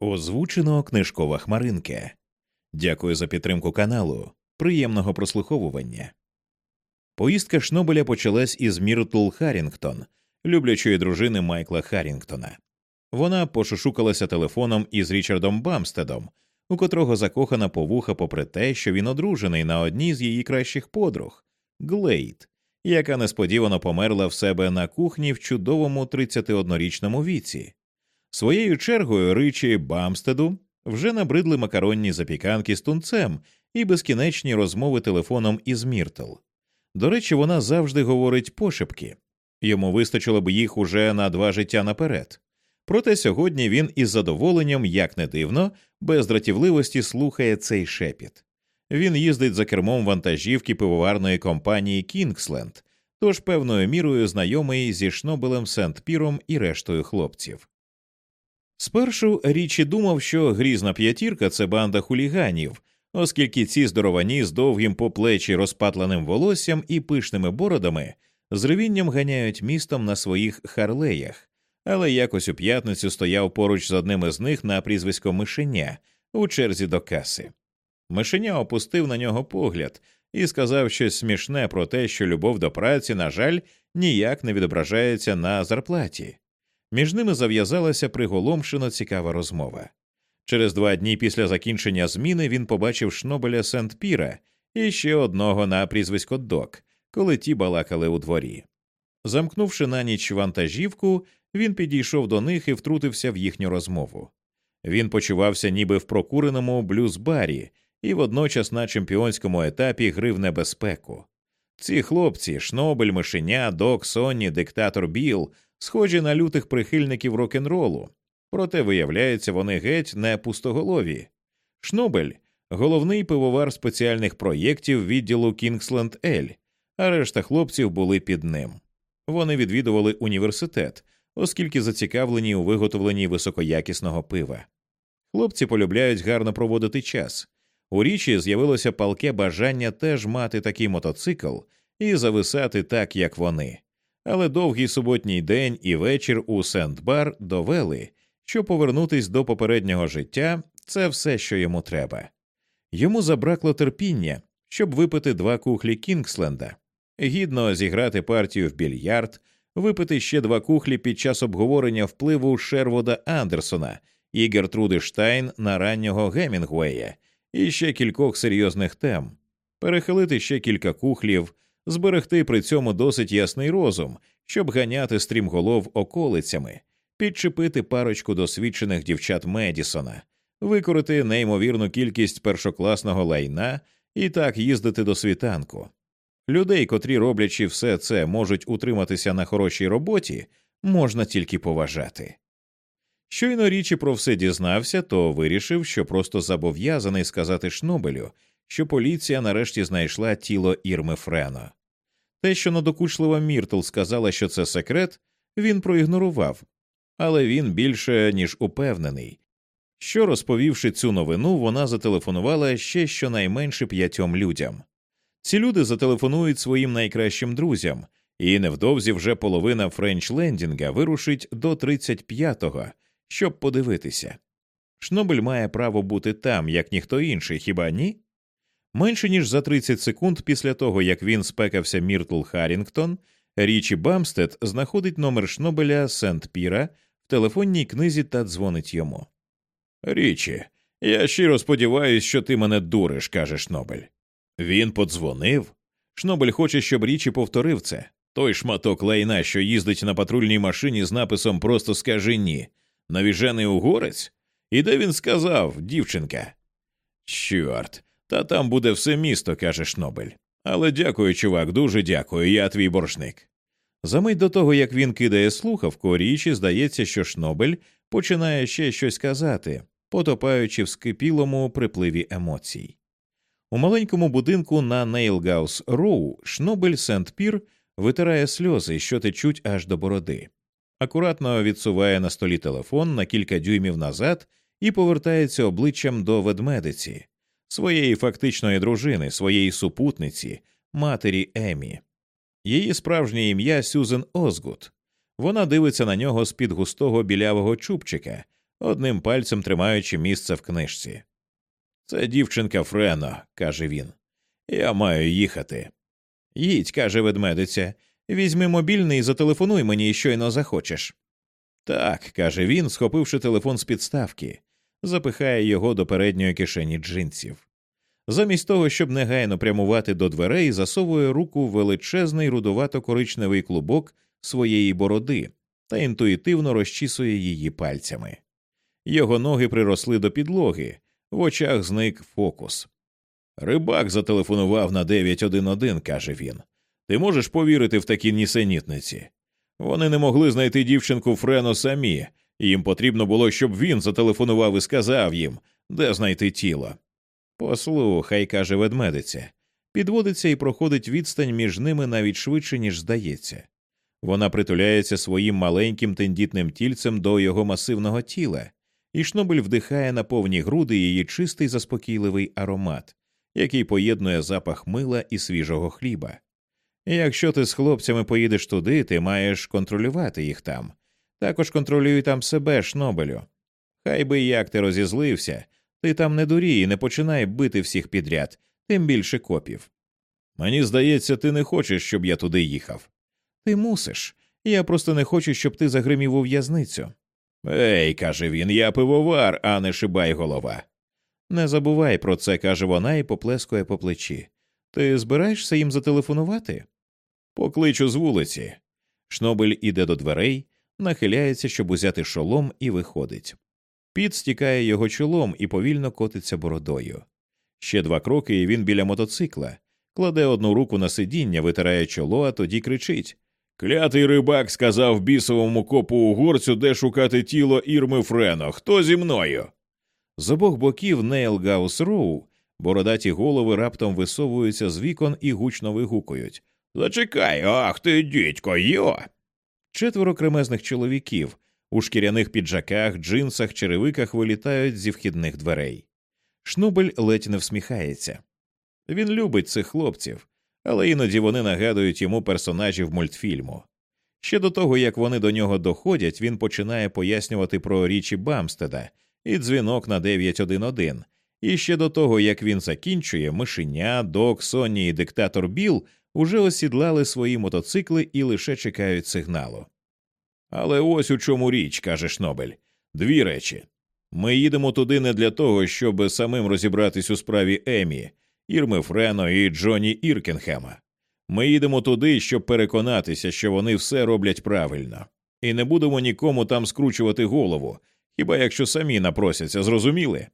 Озвучено книжкова хмаринка. Дякую за підтримку каналу. Приємного прослуховування. Поїздка Шнобеля почалась із Міртл Харрінгтон, люблячої дружини Майкла Харрінгтона. Вона пошушукалася телефоном із Річардом Бамстедом, у котрого закохана по вуха, попри те, що він одружений на одній з її кращих подруг Глейд, яка несподівано померла в себе на кухні в чудовому 31-річному віці. Своєю чергою Ричі Бамстеду вже набридли макаронні запіканки з тунцем і безкінечні розмови телефоном із Міртл. До речі, вона завжди говорить пошепки йому вистачило б їх уже на два життя наперед. Проте сьогодні він із задоволенням, як не дивно, без дратівливості слухає цей шепіт. Він їздить за кермом вантажівки пивоварної компанії Кінгсленд, тож певною мірою знайомий зі Шнобелем Сент Піром і рештою хлопців. Спершу річі думав, що грізна п'ятірка це банда хуліганів, оскільки ці здоровані з довгим по плечі розпатленим волоссям і пишними бородами з ревінням ганяють містом на своїх харлеях, але якось у п'ятницю стояв поруч з одним із них на прізвисько Мишеня у черзі до каси. Мишеня опустив на нього погляд і сказав щось смішне про те, що любов до праці, на жаль, ніяк не відображається на зарплаті. Між ними зав'язалася приголомшено цікава розмова. Через два дні після закінчення зміни він побачив Шнобеля Сент Піра і ще одного на прізвисько Док, коли ті балакали у дворі. Замкнувши на ніч вантажівку, він підійшов до них і втрутився в їхню розмову. Він почувався ніби в прокуреному блюз-барі і водночас на чемпіонському етапі гри в небезпеку. Ці хлопці, Шнобель, Мишеня, Док, Сонні, диктатор Біл, схожі на лютих прихильників рок-н-ролу, проте, виявляється, вони геть не пустоголові. Шнобель головний пивовар спеціальних проєктів відділу Кінгсленд Ель, а решта хлопців були під ним. Вони відвідували університет, оскільки зацікавлені у виготовленні високоякісного пива. Хлопці полюбляють гарно проводити час. У річі з'явилося палке бажання теж мати такий мотоцикл і зависати так, як вони. Але довгий суботній день і вечір у Сент-Бар довели, що повернутись до попереднього життя це все, що йому треба. Йому забракло терпіння, щоб випити два кухлі Кінгсленда, гідно зіграти партію в більярд, випити ще два кухлі під час обговорення впливу Шервода Андерсона і Гертруди Штайн на раннього Гемінгуея і ще кількох серйозних тем, перехилити ще кілька кухлів, зберегти при цьому досить ясний розум, щоб ганяти стрімголов околицями, підчепити парочку досвідчених дівчат Медісона, викорити неймовірну кількість першокласного лайна і так їздити до світанку. Людей, котрі роблячи все це, можуть утриматися на хорошій роботі, можна тільки поважати. Щойно річі про все дізнався, то вирішив, що просто зобов'язаний сказати Шнобелю, що поліція нарешті знайшла тіло Ірми Френо. Те, що надокучлива Міртл сказала, що це секрет, він проігнорував, але він більше ніж упевнений, що, розповівши цю новину, вона зателефонувала ще щонайменше п'ятьом людям. Ці люди зателефонують своїм найкращим друзям, і невдовзі вже половина Френч Лендінга вирушить до 35-го, щоб подивитися. Шнобель має право бути там, як ніхто інший, хіба ні? Менше ніж за 30 секунд після того, як він спекався Міртл Харрінгтон, Річі Бамстед знаходить номер Шнобеля Сент Піра в телефонній книзі та дзвонить йому. Річі, я щиро сподіваюся, що ти мене дуриш, каже Шнобель. Він подзвонив. Шнобель хоче, щоб Річі повторив це. Той шматок лайна, що їздить на патрульній машині з написом Просто скажи ні. Навіжений угорець? І де він сказав, дівчинка? Чорт, та там буде все місто, каже Шнобель. Але дякую, чувак, дуже дякую, я твій боржник. Замить до того, як він кидає слухавку, річі здається, що Шнобель починає ще щось казати, потопаючи в скипілому припливі емоцій. У маленькому будинку на Нейлгаус Роу Шнобель Сент Пір витирає сльози, що течуть аж до бороди, акуратно відсуває на столі телефон на кілька дюймів назад і повертається обличчям до ведмедиці, своєї фактичної дружини, своєї супутниці, матері Емі. Її справжнє ім'я Сюзен Озгут. Вона дивиться на нього з під густого білявого чубчика, одним пальцем тримаючи місце в книжці. Це дівчинка Френо, каже він. Я маю їхати. Їдь, каже ведмедиця, візьми мобільний і зателефонуй мені, щойно захочеш. Так, каже він, схопивши телефон з підставки, запихає його до передньої кишені джинсів. Замість того, щоб негайно прямувати до дверей, засовує руку в величезний рудувато коричневий клубок своєї бороди та інтуїтивно розчісує її пальцями. Його ноги приросли до підлоги, в очах зник фокус. Рибак зателефонував на 911, каже він. Ти можеш повірити в такі нісенітниці? Вони не могли знайти дівчинку Френо самі, їм потрібно було, щоб він зателефонував і сказав їм, де знайти тіло. Послухай, каже ведмедиця, підводиться і проходить відстань між ними навіть швидше, ніж здається. Вона притуляється своїм маленьким тендітним тільцем до його масивного тіла, і шнобель вдихає на повні груди її чистий заспокійливий аромат, який поєднує запах мила і свіжого хліба. Якщо ти з хлопцями поїдеш туди, ти маєш контролювати їх там. Також контролюй там себе, шнобелю. Хай би як ти розізлився, ти там не дурій і не починай бити всіх підряд, тим більше копів. Мені здається, ти не хочеш, щоб я туди їхав. Ти мусиш. Я просто не хочу, щоб ти загримів у в'язницю. Ей, каже він, я пивовар, а не шибай голова. Не забувай про це, каже вона і поплескує по плечі. Ти збираєшся їм зателефонувати? Покличу з вулиці. Шнобель іде до дверей, нахиляється, щоб узяти шолом, і виходить. Піт стікає його чолом і повільно котиться бородою. Ще два кроки, і він біля мотоцикла, кладе одну руку на сидіння, витирає чоло, а тоді кричить Клятий рибак сказав бісовому копу угорцю, де шукати тіло Ірми Френо. Хто зі мною? З обох боків Нейлгаус Роу бородаті голови раптом висовуються з вікон і гучно вигукують Зачекай, ах ти, дідько, йо. Четверо кремезних чоловіків у шкіряних піджаках, джинсах, черевиках вилітають зі вхідних дверей. Шнубель ледь не всміхається. Він любить цих хлопців, але іноді вони нагадують йому персонажів мультфільму. Ще до того, як вони до нього доходять, він починає пояснювати про річі Бамстеда і дзвінок на 911, і ще до того, як він закінчує, мишеня, док, Соні і диктатор Біл уже осідлали свої мотоцикли і лише чекають сигналу. Але ось у чому річ, каже Шнобель. Дві речі. Ми їдемо туди не для того, щоб самим розібратись у справі Емі, Ірми Френо і Джоні Іркенхема. Ми їдемо туди, щоб переконатися, що вони все роблять правильно, і не будемо нікому там скручувати голову, хіба якщо самі напросяться, зрозуміли?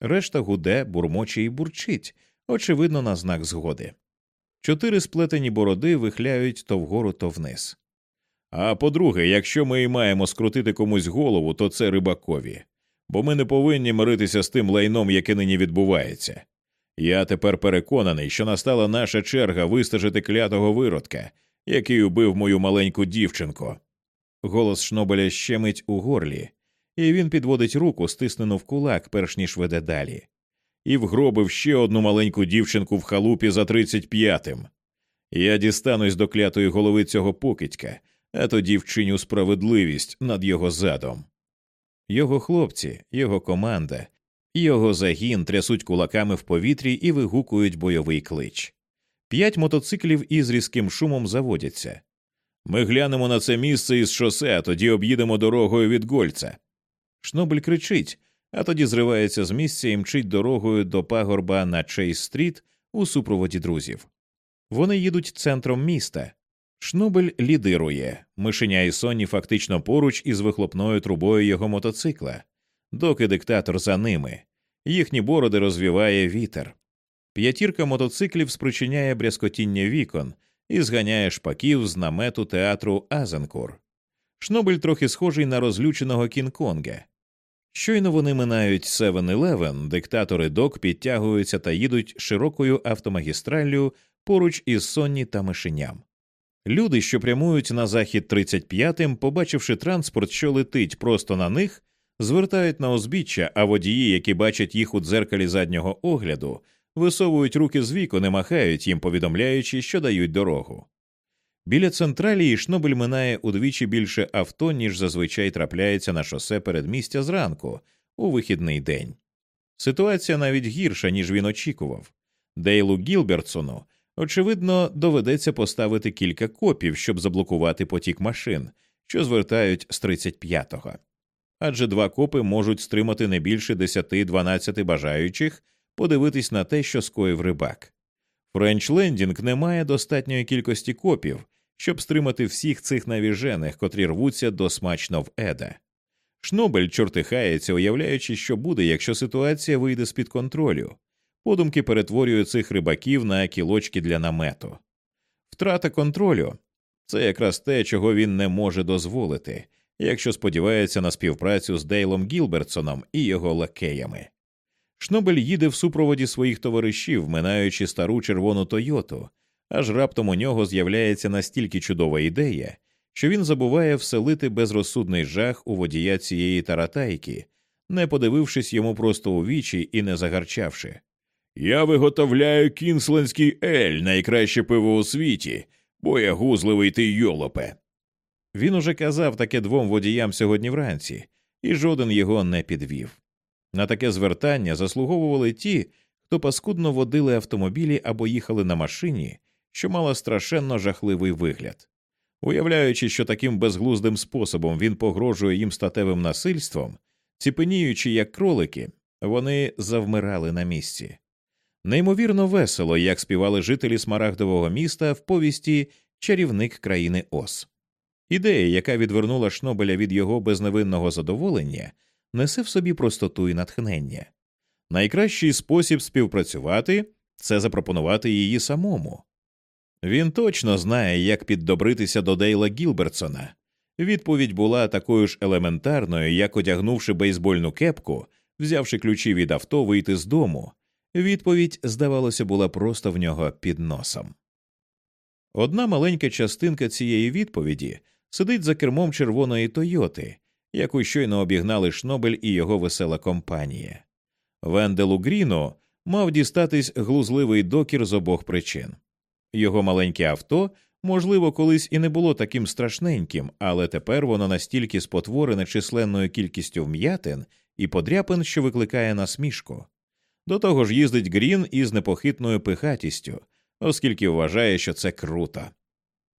Решта гуде, бурмоче і бурчить, очевидно, на знак згоди. Чотири сплетені бороди вихляють то вгору, то вниз. А по-друге, якщо ми і маємо скрутити комусь голову, то це рибакові, бо ми не повинні миритися з тим лайном, яке нині відбувається. Я тепер переконаний, що настала наша черга вистежити клятого виродка, який убив мою маленьку дівчинку. Голос Шнобеля щемить у горлі, і він підводить руку, стиснену в кулак, перш ніж веде далі, і вгробив ще одну маленьку дівчинку в халупі за тридцять п'ятим. Я дістанусь до клятої голови цього покидька, а тоді вчиню справедливість над його задом. Його хлопці, його команда, його загін трясуть кулаками в повітрі і вигукують бойовий клич. П'ять мотоциклів із різким шумом заводяться. Ми глянемо на це місце із шосе, а тоді об'їдемо дорогою від Гольца. Шнобель кричить, а тоді зривається з місця і мчить дорогою до пагорба на Чейз стріт у супроводі друзів. Вони їдуть центром міста. Шнобель лідирує, мишеня і Сонні фактично поруч із вихлопною трубою його мотоцикла, доки диктатор за ними. Їхні бороди розвіває вітер. П'ятірка мотоциклів спричиняє брязкотіння вікон і зганяє шпаків з намету театру Азенкур. Шнобель трохи схожий на розлюченого Кінг-Конга. Щойно вони минають 7-Eleven, диктатори док підтягуються та їдуть широкою автомагістраллю поруч із Сонні та мишеням. Люди, що прямують на захід 35-м, побачивши транспорт, що летить просто на них, звертають на узбіччя, а водії, які бачать їх у дзеркалі заднього огляду, висовують руки з вікон і махають їм, повідомляючи, що дають дорогу. Біля централії Шнобель минає удвічі більше авто, ніж зазвичай трапляється на шосе передмістя зранку у вихідний день. Ситуація навіть гірша, ніж він очікував. Дейлу Гілбертсону, очевидно, доведеться поставити кілька копів, щоб заблокувати потік машин, що звертають з 35-го. Адже два копи можуть стримати не більше 10-12 бажаючих подивитись на те, що скоїв рибак. Френч Лендінг не має достатньої кількості копів, щоб стримати всіх цих навіжених, котрі рвуться до смачно в еда. Шнобель чортихається, уявляючи, що буде, якщо ситуація вийде з під контролю. Подумки перетворює цих рибаків на кілочки для намету. Втрата контролю це якраз те, чого він не може дозволити, якщо сподівається на співпрацю з Дейлом Гілбертсоном і його лакеями. Шнобель їде в супроводі своїх товаришів, минаючи стару червону Тойоту, аж раптом у нього з'являється настільки чудова ідея, що він забуває вселити безрозсудний жах у водія цієї таратайки, не подивившись йому просто у вічі і не загарчавши. Я виготовляю кінсленський ель, найкраще пиво у світі, боягузливий ти йолопе. Він уже казав таке двом водіям сьогодні вранці, і жоден його не підвів. На таке звертання заслуговували ті, хто паскудно водили автомобілі або їхали на машині, що мала страшенно жахливий вигляд. Уявляючи, що таким безглуздим способом він погрожує їм статевим насильством, ціпеніючи як кролики, вони завмирали на місці. Неймовірно весело, як співали жителі смарагдового міста в повісті Чарівник країни Ос. Ідея, яка відвернула Шнобеля від його безневинного задоволення, несе в собі простоту і натхнення. Найкращий спосіб співпрацювати це запропонувати її самому. Він точно знає, як піддобритися до Дейла Гілбертсона. Відповідь була такою ж елементарною, як одягнувши бейсбольну кепку, взявши ключі від авто, вийти з дому. Відповідь, здавалося, була просто в нього під носом. Одна маленька частинка цієї відповіді сидить за кермом червоної Тойоти, яку щойно обігнали Шнобель і його весела компанія. Венделу Гріну мав дістатись глузливий докір з обох причин. Його маленьке авто, можливо, колись і не було таким страшненьким, але тепер воно настільки спотворене численною кількістю вм'ятин і подряпин, що викликає насмішку. До того ж їздить Грін із непохитною пихатістю, оскільки вважає, що це круто.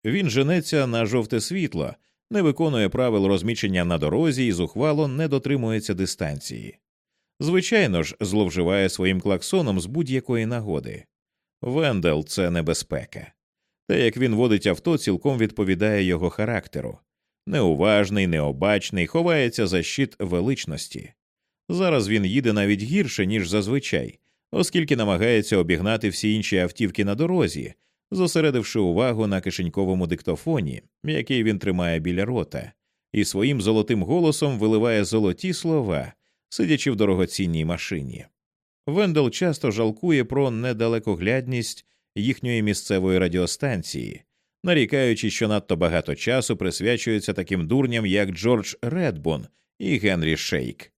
Він женеться на жовте світло, не виконує правил розміщення на дорозі і зухвало не дотримується дистанції. Звичайно ж, зловживає своїм клаксоном з будь-якої нагоди. Вендел це небезпека. Те, як він водить авто, цілком відповідає його характеру неуважний, необачний, ховається за щит величності. Зараз він їде навіть гірше, ніж зазвичай, оскільки намагається обігнати всі інші автівки на дорозі, зосередивши увагу на кишеньковому диктофоні, який він тримає біля рота, і своїм золотим голосом виливає золоті слова, сидячи в дорогоцінній машині. Вендел часто жалкує про недалекоглядність їхньої місцевої радіостанції, нарікаючи, що надто багато часу присвячується таким дурням, як Джордж Редбун і Генрі Шейк.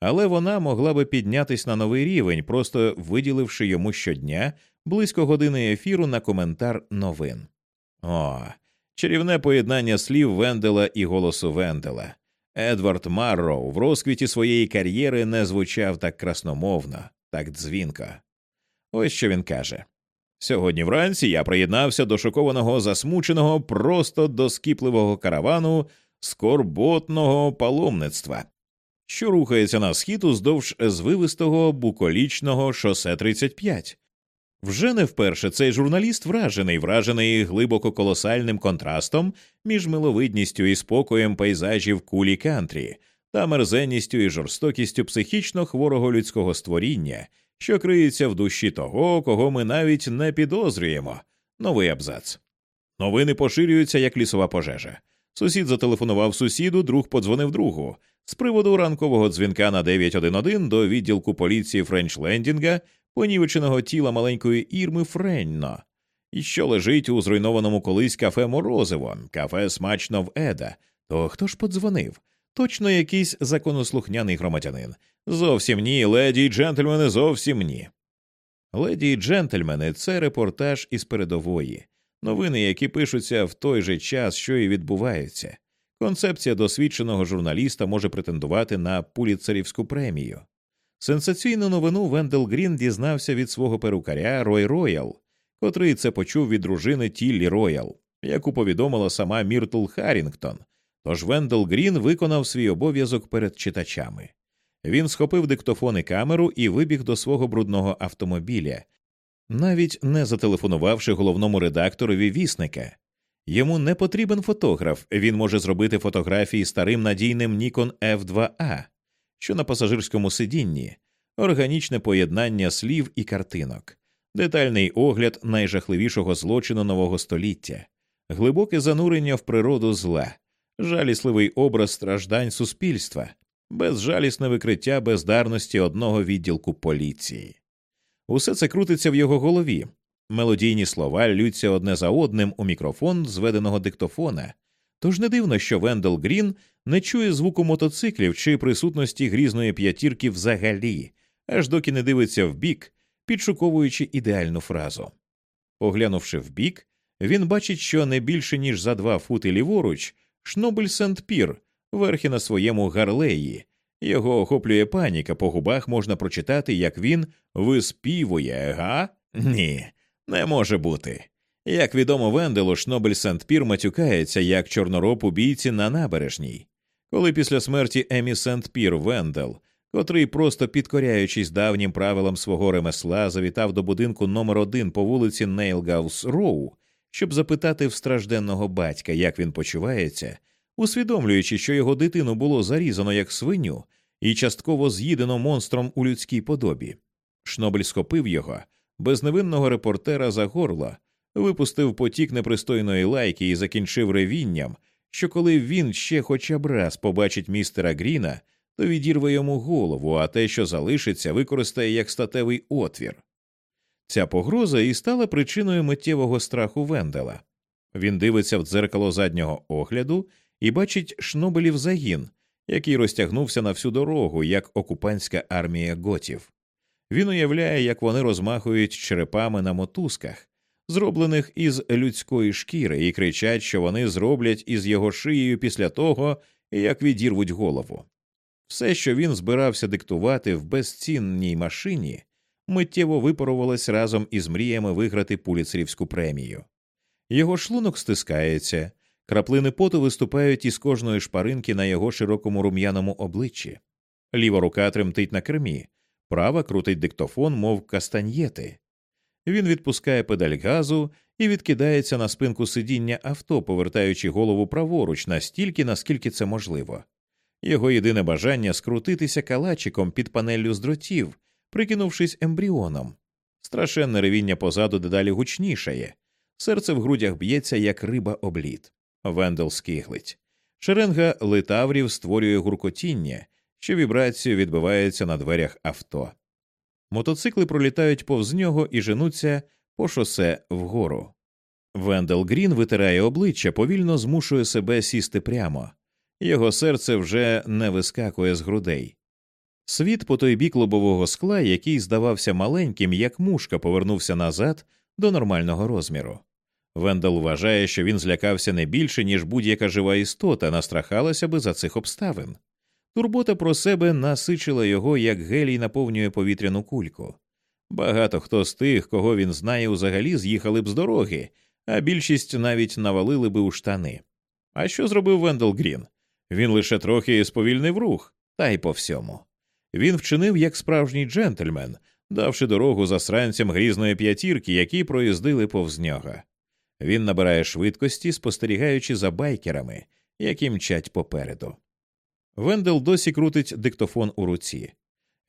Але вона могла би піднятись на новий рівень, просто виділивши йому щодня близько години ефіру на коментар новин. О, чарівне поєднання слів Вендела і голосу Вендела. Едвард Марроу в розквіті своєї кар'єри не звучав так красномовно, так дзвінко. Ось що він каже. Сьогодні вранці я приєднався до шокованого засмученого, просто доскіпливого каравану скорботного паломництва, що рухається на схід уздовж звивистого буколічного шосе 35. Вже не вперше цей журналіст вражений, вражений глибоко колосальним контрастом між миловидністю і спокоєм пейзажів кулі кантрі та мерзенністю і жорстокістю психічно хворого людського створіння, що криється в душі того, кого ми навіть не підозрюємо. Новий абзац. Новини поширюються як лісова пожежа. Сусід зателефонував сусіду, друг подзвонив другу. З приводу ранкового дзвінка на 911 до відділку поліції Френчлендінга понівеченого тіла маленької ірми Френно, і що лежить у зруйнованому колись кафе Морозиво, кафе смачно в Еда. То хто ж подзвонив? Точно якийсь законослухняний громадянин. Зовсім ні, леді й джентльмени, зовсім ні. Леді й джентльмени це репортаж із передової, новини, які пишуться в той же час, що і відбуваються. Концепція досвідченого журналіста може претендувати на пуліцерівську премію. Сенсаційну новину Вендел Грін дізнався від свого перукаря Рой Роял, котрий це почув від дружини Тіллі Роял, яку повідомила сама Міртл Харрінгтон. Тож Вендел Грін виконав свій обов'язок перед читачами. Він схопив диктофон і камеру і вибіг до свого брудного автомобіля, навіть не зателефонувавши головному редакторові вісника. Йому не потрібен фотограф, він може зробити фотографії старим надійним Nikon F2A, що на пасажирському сидінні, органічне поєднання слів і картинок, детальний огляд найжахливішого злочину нового століття, глибоке занурення в природу зла, жалісливий образ страждань суспільства, безжалісне викриття бездарності одного відділку поліції. Усе це крутиться в його голові. Мелодійні слова ллються одне за одним у мікрофон зведеного диктофона, тож не дивно, що Вендел Грін не чує звуку мотоциклів чи присутності грізної п'ятірки взагалі, аж доки не дивиться вбік, підшуковуючи ідеальну фразу. Поглянувши вбік, він бачить, що не більше ніж за два фути ліворуч Шнобель Сент Пір верхи на своєму гарлеї. Його охоплює паніка, по губах можна прочитати, як він виспівує, га? Ні, не може бути. Як відомо Венделу, Шнобель Сент Пір матюкається як чорнороби й убивці на набережній. Коли після смерті Емі Сент Пір Вендел, котрий, просто підкоряючись давнім правилам свого ремесла, завітав до будинку номер один по вулиці Нейлгаус Роу, щоб запитати в стражденного батька, як він почувається, усвідомлюючи, що його дитину було зарізано як свиню і частково з'їдено монстром у людській подобі. Шнобель схопив його, безневинного репортера за горло, випустив потік непристойної лайки і закінчив ревінням, що коли він ще хоча б раз побачить містера Гріна, то відірве йому голову, а те, що залишиться, використає як статевий отвір. Ця погроза і стала причиною миттєвого страху Вендела. Він дивиться в дзеркало заднього огляду і бачить шнобелів загін, який розтягнувся на всю дорогу, як окупантська армія готів. Він уявляє, як вони розмахують черепами на мотузках, зроблених із людської шкіри, і кричать, що вони зроблять із його шиєю після того, як відірвуть голову. Все, що він збирався диктувати в безцінній машині, миттєво випарувалось разом із мріями виграти пуліцерівську премію. Його шлунок стискається, краплини поту виступають із кожної шпаринки на його широкому рум'яному обличчі. Ліва рука тремтить на кермі, права крутить диктофон, мов кастаньєти. Він відпускає педаль газу і відкидається на спинку сидіння авто, повертаючи голову праворуч настільки, наскільки це можливо. Його єдине бажання скрутитися калачиком під панеллю з дротів, прикинувшись ембріоном. Страшенне ревіння позаду дедалі гучнішає, серце в грудях б'ється, як риба обліт. Вендел скиглить. Шеренга литаврів створює гуркотіння, що вібрацією відбивається на дверях авто. Мотоцикли пролітають повз нього і женуться по шосе вгору. Вендел Грін витирає обличчя, повільно змушує себе сісти прямо. Його серце вже не вискакує з грудей. Світ по той бік лобового скла, який здавався маленьким, як мушка, повернувся назад до нормального розміру. Вендел вважає, що він злякався не більше, ніж будь-яка жива істота настрахалася би за цих обставин. Турбота про себе насичила його, як гелій наповнює повітряну кульку. Багато хто з тих, кого він знає, взагалі з'їхали б з дороги, а більшість навіть навалили би у штани. А що зробив Вендел Грін? Він лише трохи сповільнив рух, та й по всьому. Він вчинив як справжній джентльмен, давши дорогу засранцям грізної п'ятірки, які проїздили повз нього. Він набирає швидкості, спостерігаючи за байкерами, які мчать попереду. Вендел досі крутить диктофон у руці.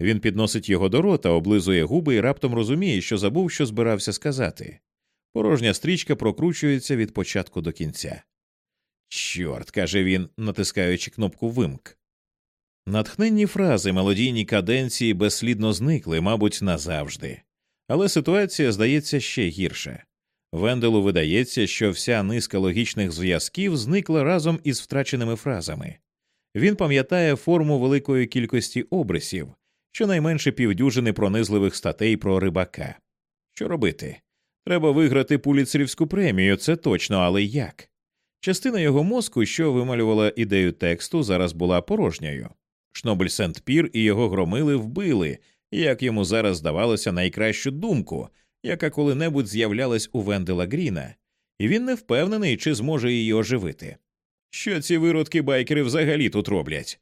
Він підносить його до рота, облизує губи і раптом розуміє, що забув, що збирався сказати. Порожня стрічка прокручується від початку до кінця. Чорт, каже він, натискаючи кнопку вимк. Натхненні фрази мелодійні каденції безслідно зникли, мабуть, назавжди. Але ситуація здається ще гірше. Венделу видається, що вся низка логічних зв'язків зникла разом із втраченими фразами. Він пам'ятає форму великої кількості обрисів, щонайменше півдюжини пронизливих статей про рибака. Що робити? Треба виграти пуліцерівську премію, це точно, але як? Частина його мозку, що вималювала ідею тексту, зараз була порожньою. Шнобель Сент Пір і його громили вбили, як йому зараз здавалося, найкращу думку, яка коли-небудь з'являлась у Вендела Гріна, і він не впевнений, чи зможе її оживити. Що ці виродки байкери взагалі тут роблять?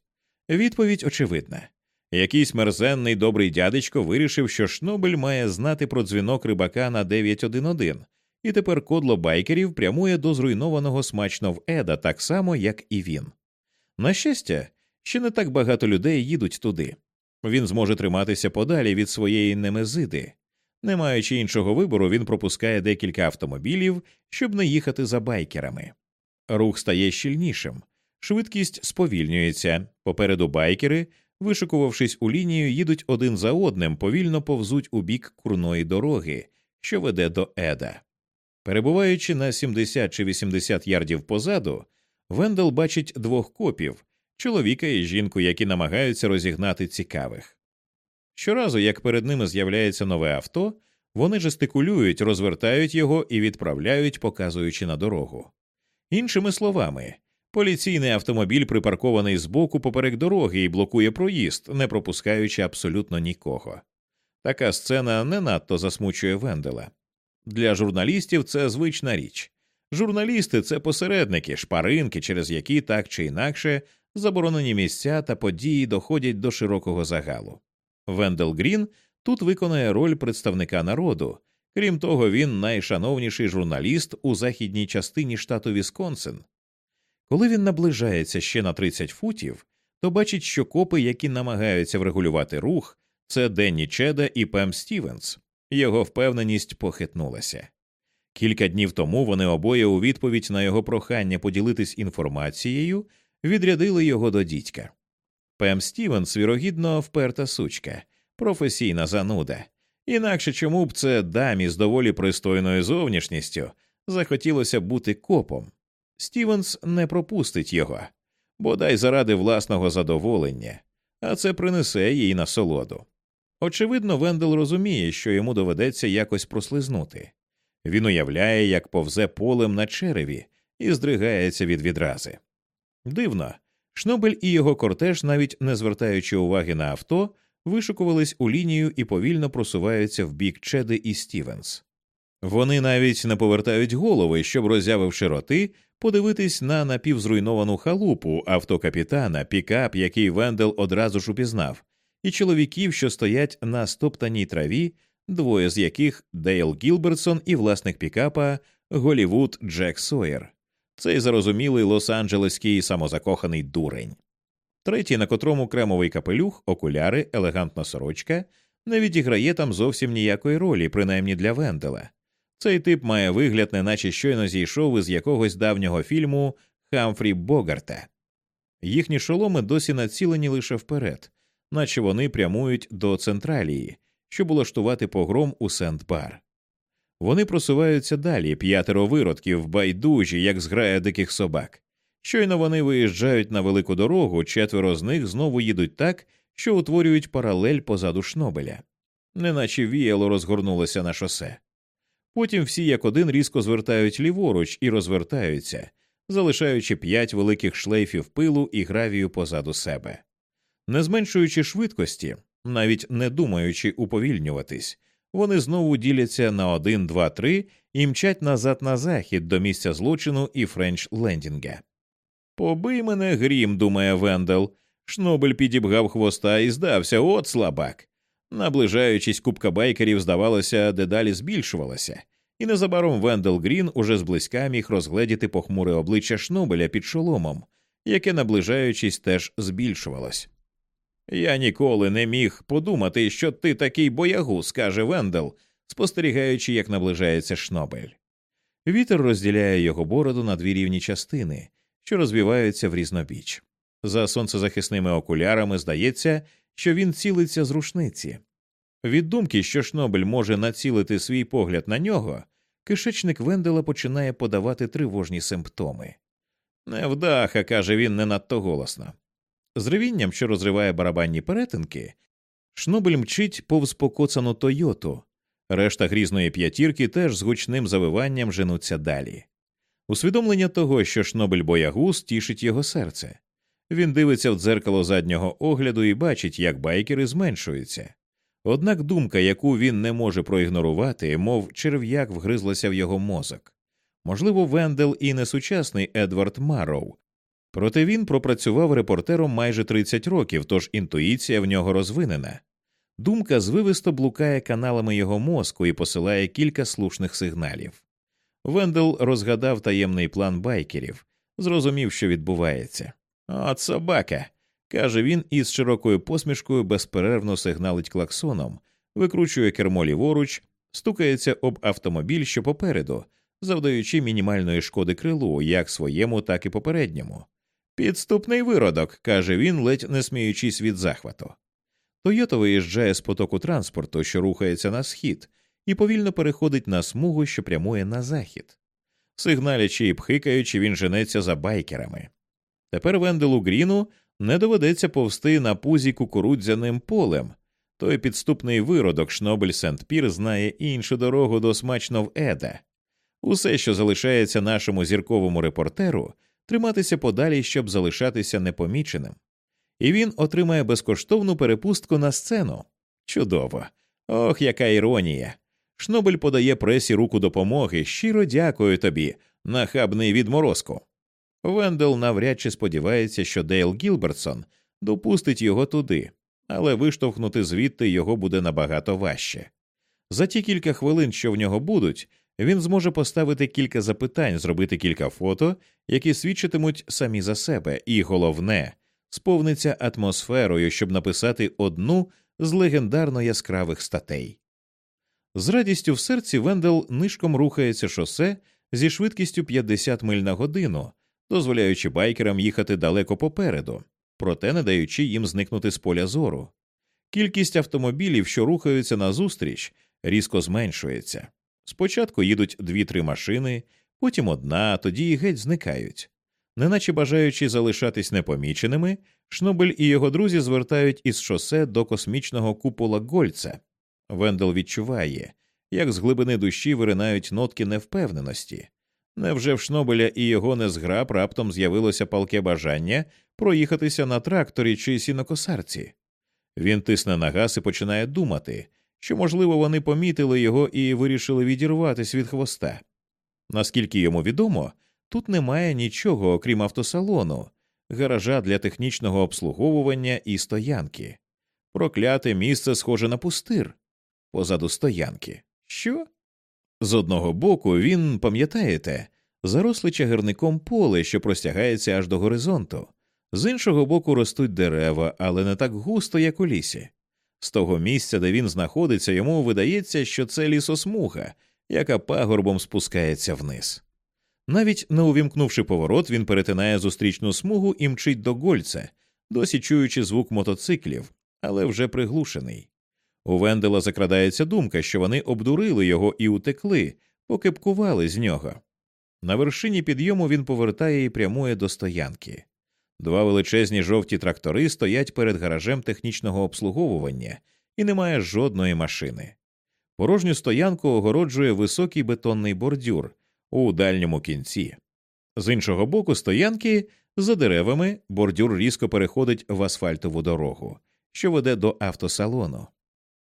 Відповідь очевидна. Якийсь мерзенний добрий дядечко вирішив, що Шнобель має знати про дзвінок рибака на 911, і тепер кодло байкерів прямує до зруйнованого смачно в Еда так само, як і він. На щастя, ще не так багато людей їдуть туди. Він зможе триматися подалі від своєї немезиди. Не маючи іншого вибору, він пропускає декілька автомобілів, щоб не їхати за байкерами. Рух стає щільнішим, швидкість сповільнюється. Попереду байкери, вишикувавшись у лінію, їдуть один за одним, повільно повзуть у бік курної дороги, що веде до Еда. Перебуваючи на 70 чи 80 ярдів позаду, Вендел бачить двох копів чоловіка і жінку, які намагаються розігнати цікавих. Щоразу, як перед ними з'являється нове авто, вони жестикулюють, розвертають його і відправляють, показуючи на дорогу. Іншими словами, поліційний автомобіль припаркований збоку поперек дороги і блокує проїзд, не пропускаючи абсолютно нікого. Така сцена не надто засмучує Вендела. Для журналістів це звична річ. Журналісти це посередники, шпаринки, через які так чи інакше заборонені місця та події доходять до широкого загалу. Вендел Грін тут виконає роль представника народу, крім того, він найшановніший журналіст у західній частині штату Вісконсин. Коли він наближається ще на 30 футів, то бачить, що копи, які намагаються врегулювати рух, це Денні Чеда і Пем Стівенс. Його впевненість похитнулася. Кілька днів тому вони обоє у відповідь на його прохання поділитись інформацією відрядили його до дідька. Пем Стівенс, вірогідно, вперта сучка, професійна зануда. Інакше чому б це дамі з доволі пристойною зовнішністю захотілося бути копом. Стівенс не пропустить його, бодай заради власного задоволення, а це принесе їй насолоду. Очевидно, Вендел розуміє, що йому доведеться якось прослизнути. Він уявляє, як повзе полем на череві і здригається від відрази. Дивно, Шнобель і його кортеж, навіть не звертаючи уваги на авто, вишукувались у лінію і повільно просуваються в бік Чеди і Стівенс. Вони навіть не повертають голови, щоб, роззявивши роти, подивитись на напівзруйновану халупу автокапітана, пікап, який Вендел одразу ж упізнав, і чоловіків, що стоять на стоптаній траві, двоє з яких Дейл Гілбертсон і власник пікапа Голівуд Джек Сойер. Цей зарозумілий лос-анджелеський самозакоханий дурень. Третій, на котрому кремовий капелюх, окуляри, елегантна сорочка, не відіграє там зовсім ніякої ролі, принаймні для Вендела. Цей тип має вигляд, неначе щойно зійшов із якогось давнього фільму Хамфрі Богарта. Їхні шоломи досі націлені лише вперед, наче вони прямують до централії, щоб улаштувати погром у Сент-Бар. Вони просуваються далі, п'ятеро виродків, байдужі, як зграя диких собак. Щойно вони виїжджають на велику дорогу, четверо з них знову їдуть так, що утворюють паралель позаду шнобеля, неначе віяло розгорнулося на шосе. Потім всі як один різко звертають ліворуч і розвертаються, залишаючи п'ять великих шлейфів пилу і гравію позаду себе. Не зменшуючи швидкості, навіть не думаючи уповільнюватись, вони знову діляться на один, два, три і мчать назад на захід до місця злочину і Френч Лендінга. Побий мене грім, думає Вендел. Шнобель підібгав хвоста і здався, от слабак. Наближаючись, купка байкерів, здавалося, дедалі збільшувалася, і незабаром Вендел Грін уже зблизька міг розгледіти похмуре обличчя Шнобеля під шоломом, яке, наближаючись, теж збільшувалось. Я ніколи не міг подумати, що ти такий боягуз, каже Вендел, спостерігаючи, як наближається Шнобель. Вітер розділяє його бороду на дві рівні частини, що розвиваються в різнобіч. За сонцезахисними окулярами здається, що він цілиться з рушниці. Від думки, що Шнобель може націлити свій погляд на нього, кишечник Вендела починає подавати тривожні симптоми. Невдаха, каже він не надто голосно. З ревінням, що розриває барабанні перетинки, Шнобель мчить повз покоцану Тойоту, Решта грізної п'ятірки теж з гучним завиванням женуться далі. Усвідомлення того, що шнобель боягуз тішить його серце. Він дивиться в дзеркало заднього огляду і бачить, як байкери зменшуються. Однак думка, яку він не може проігнорувати, мов черв'як вгризлася в його мозок. Можливо, Вендел і несучасний Едвард Марроу. Проте він пропрацював репортером майже 30 років, тож інтуїція в нього розвинена. Думка звивисто блукає каналами його мозку і посилає кілька слушних сигналів. Вендел розгадав таємний план байкерів, зрозумів, що відбувається. От собака. каже він і з широкою посмішкою безперервно сигналить клаксоном, викручує кермо ліворуч, стукається об автомобіль, що попереду, завдаючи мінімальної шкоди крилу, як своєму, так і попередньому. Підступний виродок, каже він, ледь не сміючись від захвату. Тойота виїжджає з потоку транспорту, що рухається на схід, і повільно переходить на смугу, що прямує на захід. Сигналячи і пхикаючи, він женеться за байкерами. Тепер Венделу Гріну не доведеться повсти на пузі кукурудзяним полем. Той підступний виродок Шнобель Сент Пір знає іншу дорогу до смачнов Еда. Усе, що залишається нашому зірковому репортеру, триматися подалі, щоб залишатися непоміченим. І він отримає безкоштовну перепустку на сцену. Чудово! Ох, яка іронія! Шнобель подає пресі руку допомоги. Щиро дякую тобі, нахабний відморозку. Вендел навряд чи сподівається, що Дейл Гілбертсон допустить його туди, але виштовхнути звідти його буде набагато важче. За ті кілька хвилин, що в нього будуть, він зможе поставити кілька запитань, зробити кілька фото, які свідчитимуть самі за себе, і головне, сповниться атмосферою, щоб написати одну з легендарно яскравих статей. З радістю в серці Вендел нишком рухається шосе зі швидкістю 50 миль на годину, дозволяючи байкерам їхати далеко попереду, проте не даючи їм зникнути з поля зору. Кількість автомобілів, що рухаються назустріч, різко зменшується. Спочатку їдуть дві-три машини, потім одна, тоді і геть зникають. Неначе бажаючи залишатись непоміченими, Шнобель і його друзі звертають із шосе до космічного купола Гольца. Вендел відчуває, як з глибини душі виринають нотки невпевненості. Невже в Шнобеля і його незграб раптом з'явилося палке бажання проїхатися на тракторі чи сінокосарці? Він тисне на газ і починає думати, що, можливо, вони помітили його і вирішили відірватися від хвоста. Наскільки йому відомо, тут немає нічого, окрім автосалону, гаража для технічного обслуговування і стоянки. Прокляте місце схоже на пустир позаду стоянки. Що? З одного боку він, пам'ятаєте, заросле чагарником поле, що простягається аж до горизонту, з іншого боку ростуть дерева, але не так густо, як у лісі. З того місця, де він знаходиться, йому видається, що це лісосмуга, яка пагорбом спускається вниз. Навіть не увімкнувши поворот, він перетинає зустрічну смугу і мчить до Гольця, досі чуючи звук мотоциклів, але вже приглушений. У Вендела закрадається думка, що вони обдурили його і утекли, покипкували з нього. На вершині підйому він повертає і прямує до стоянки. Два величезні жовті трактори стоять перед гаражем технічного обслуговування і немає жодної машини. Порожню стоянку огороджує високий бетонний бордюр у дальньому кінці. З іншого боку стоянки, за деревами, бордюр різко переходить в асфальтову дорогу, що веде до автосалону.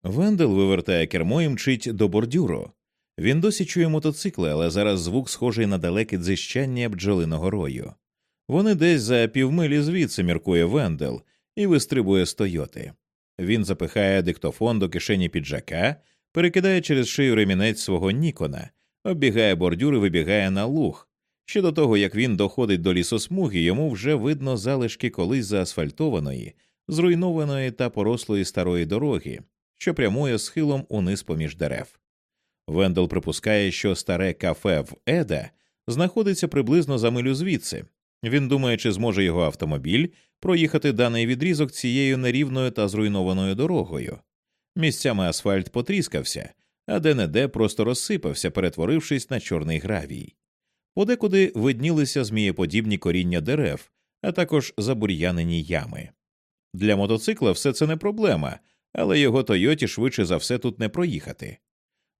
Вендел вивертає кермо і мчить до бордюру. Він досі чує мотоцикли, але зараз звук схожий на далеке дзищання бджолиного рою. Вони десь за півмилі звідси міркує Вендел і вистрибує з Тойоти. Він запихає диктофон до кишені піджака, перекидає через шию ремінець свого Нікона, оббігає бордюр і вибігає на луг. Ще до того, як він доходить до лісосмуги, йому вже видно залишки колись заасфальтованої, зруйнованої та порослої старої дороги, що прямує схилом униз поміж дерев. Вендел припускає, що старе кафе в Еда знаходиться приблизно за милю звідси. Він думає, чи зможе його автомобіль проїхати даний відрізок цією нерівною та зруйнованою дорогою. Місцями асфальт потріскався, а де не де просто розсипався, перетворившись на чорний гравій. Подекуди виднілися змієподібні коріння дерев, а також забур'янені ями. Для мотоцикла все це не проблема, але його Тойоті швидше за все тут не проїхати.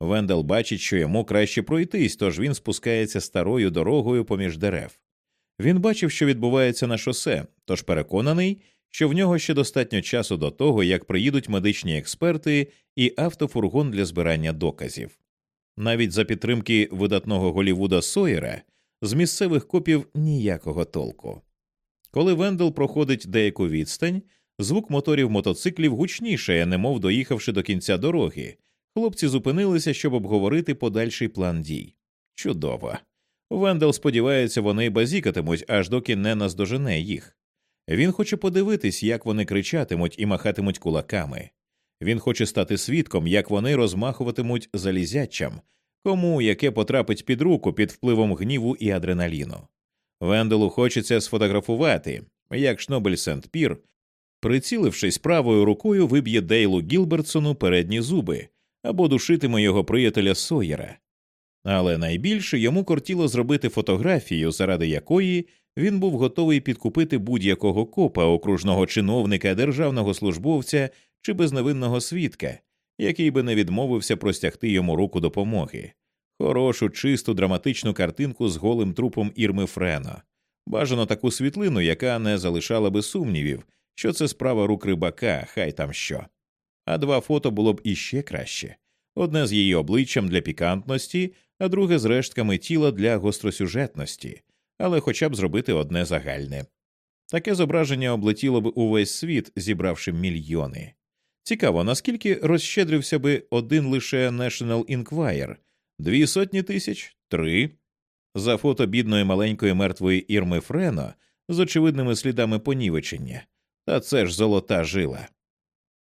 Вендел бачить, що йому краще пройтись, тож він спускається старою дорогою поміж дерев. Він бачив, що відбувається на шосе, тож переконаний, що в нього ще достатньо часу до того, як приїдуть медичні експерти і автофургон для збирання доказів. Навіть за підтримки видатного Голівуда Сойера з місцевих копів ніякого толку. Коли Вендел проходить деяку відстань, звук моторів мотоциклів гучніше, немов доїхавши до кінця дороги. Хлопці зупинилися, щоб обговорити подальший план дій. Чудово. Вендел сподівається, вони базікатимуть, аж доки не наздожене їх. Він хоче подивитись, як вони кричатимуть і махатимуть кулаками. Він хоче стати свідком, як вони розмахуватимуть залізячам, кому яке потрапить під руку під впливом гніву і адреналіну. Венделу хочеться сфотографувати, як Шнобель Сент Пір, прицілившись правою рукою, виб'є Дейлу Гілбертсону передні зуби або душитиме його приятеля Сойера. Але найбільше йому кортіло зробити фотографію, заради якої він був готовий підкупити будь-якого копа, окружного чиновника, державного службовця чи безневинного свідка, який би не відмовився простягти йому руку допомоги, хорошу, чисту, драматичну картинку з голим трупом Ірми Френо, бажано таку світлину, яка не залишала би сумнівів, що це справа рук рибака, хай там що. А два фото було б іще краще одне з її обличчям для пікантності, а друге з рештками тіла для гостросюжетності, але хоча б зробити одне загальне. Таке зображення облетіло б увесь світ, зібравши мільйони. Цікаво, наскільки розщедрився би один лише National Enquirer? Дві сотні тисяч? Три? За фото бідної маленької мертвої Ірми Френо з очевидними слідами понівечення. Та це ж золота жила.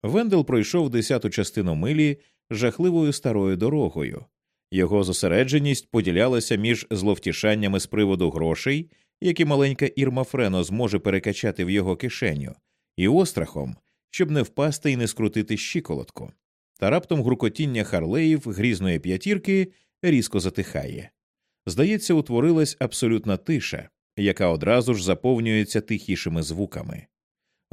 Вендел пройшов десяту частину милі жахливою старою дорогою. Його зосередженість поділялася між зловтішаннями з приводу грошей, які маленька Ірма Френо зможе перекачати в його кишеню, і острахом, щоб не впасти і не скрутити щиколотку. Та раптом грукотіння харлеїв грізної п'ятірки різко затихає. Здається, утворилась абсолютна тиша, яка одразу ж заповнюється тихішими звуками.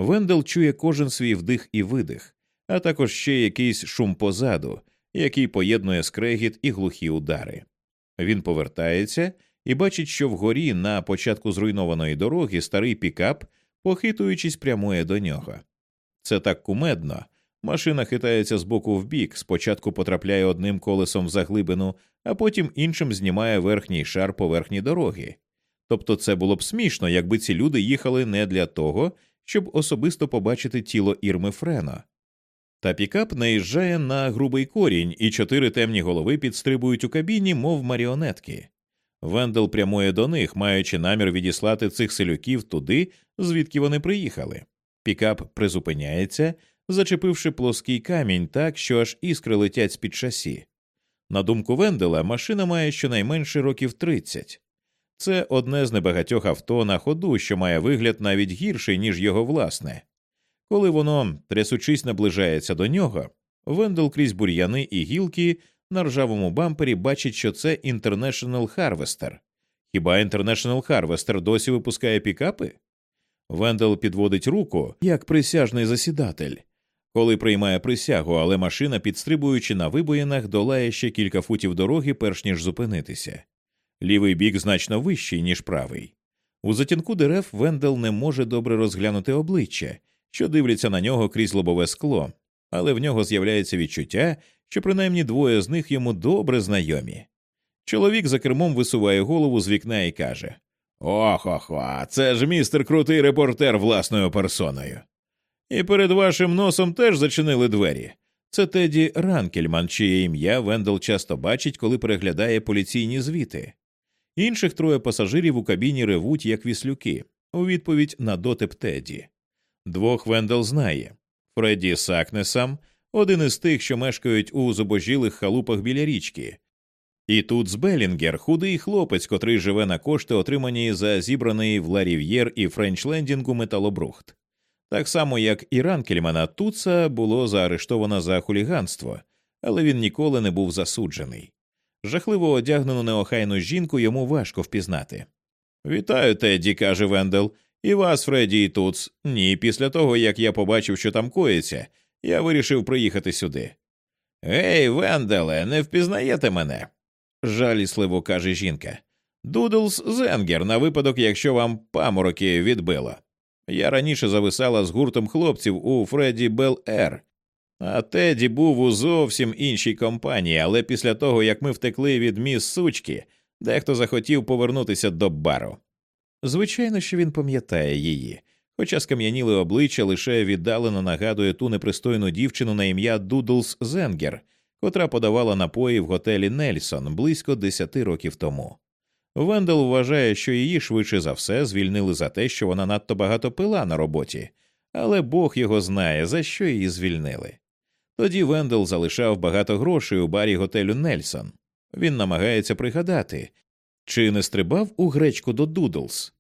Вендел чує кожен свій вдих і видих, а також ще якийсь шум позаду, який поєднує скрегіт і глухі удари. Він повертається і бачить, що вгорі на початку зруйнованої дороги старий пікап, похитуючись, прямує до нього. Це так кумедно. Машина хитається з боку в бік, спочатку потрапляє одним колесом в заглибину, а потім іншим знімає верхній шар поверхні дороги. Тобто це було б смішно, якби ці люди їхали не для того, щоб особисто побачити тіло Ірми Френо. Та пікап наїжджає на грубий корінь, і чотири темні голови підстрибують у кабіні, мов маріонетки. Вендел прямує до них, маючи намір відіслати цих селюків туди, звідки вони приїхали. Пікап призупиняється, зачепивши плоский камінь так, що аж іскри летять з під шасі. На думку Вендела, машина має щонайменше років 30. Це одне з небагатьох авто на ходу, що має вигляд навіть гірший, ніж його власне. Коли воно, трясучись, наближається до нього, Вендел крізь бур'яни і гілки на ржавому бампері бачить, що це International Harvester. Хіба International Harvester досі випускає пікапи? Вендел підводить руку як присяжний засідатель, коли приймає присягу, але машина, підстрибуючи на вибоїнах, долає ще кілька футів дороги, перш ніж зупинитися. Лівий бік значно вищий, ніж правий. У затінку дерев Вендел не може добре розглянути обличчя, що дивляться на нього крізь лобове скло, але в нього з'являється відчуття, що принаймні двоє з них йому добре знайомі. Чоловік за кермом висуває голову з вікна і каже Ох-охо, це ж містер крутий репортер власною персоною. І перед вашим носом теж зачинили двері. Це Теді Ранкельман, чиє ім'я Вендел часто бачить, коли переглядає поліційні звіти. Інших троє пасажирів у кабіні ревуть, як віслюки, у відповідь на дотип Теді. Двох Вендел знає Фредді Сакнесам, один із тих, що мешкають у зубожілих халупах біля річки. І тут з Белінгер, худий хлопець, котрий живе на кошти, отримані за зібраний в Ларів'єр і Френчлендінгу металобрухт. Так само, як і Ранкельмана Туца було заарештовано за хуліганство, але він ніколи не був засуджений. Жахливо одягнену неохайну жінку йому важко впізнати. Вітаю, Тедді, каже Вендел. І вас, Фредді, і Туц. Ні, після того, як я побачив, що там коїться, я вирішив приїхати сюди. Гей, Венделе, не впізнаєте мене? жалісливо каже жінка. Дудлс Зенгер на випадок, якщо вам памороки відбило. Я раніше зависала з гуртом хлопців у Фредді Бел Ер, а Теді був у зовсім іншій компанії, але після того, як ми втекли від міс сучки, дехто захотів повернутися до бару. Звичайно, що він пам'ятає її, хоча скам'яніле обличчя лише віддалено нагадує ту непристойну дівчину на ім'я Дудлс Зенгер, котра подавала напої в готелі Нельсон близько десяти років тому. Вендел вважає, що її швидше за все звільнили за те, що вона надто багато пила на роботі, але Бог його знає, за що її звільнили. Тоді Вендел залишав багато грошей у барі готелю Нельсон. Він намагається пригадати, чи не стрибав у гречку до Дудлс.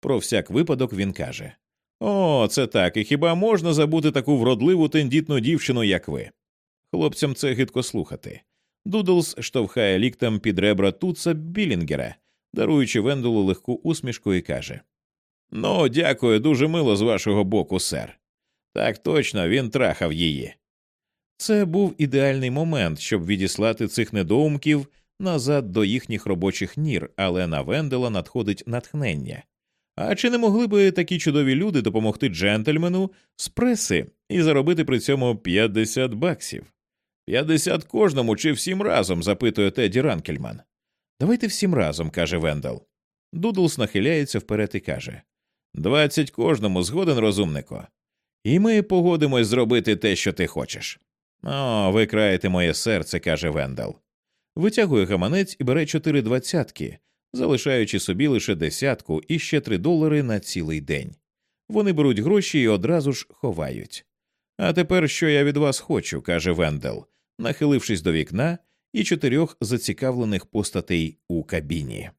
Про всяк випадок він каже О, це так, і хіба можна забути таку вродливу тендітну дівчину, як ви? Хлопцям це гидко слухати. Дудлс штовхає ліктем під ребра Туца Білінгера, даруючи Венделу легку усмішку, і каже Ну, дякую, дуже мило з вашого боку, сер. Так точно він трахав її. Це був ідеальний момент, щоб відіслати цих недоумків назад до їхніх робочих нір, але на Вендела надходить натхнення. А чи не могли би такі чудові люди допомогти джентльмену з преси і заробити при цьому 50 баксів? 50 кожному чи всім разом? запитує Теді Ранкельман. Давайте всім разом, каже Вендел. Дудлс нахиляється вперед і каже Двадцять кожному згоден, розумнико. І ми погодимось зробити те, що ти хочеш. О, ви краєте моє серце, каже Вендел. Витягує гаманець і бере чотири двадцятки, залишаючи собі лише десятку і ще три долари на цілий день. Вони беруть гроші і одразу ж ховають. А тепер що я від вас хочу, каже Вендел, нахилившись до вікна і чотирьох зацікавлених постатей у кабіні.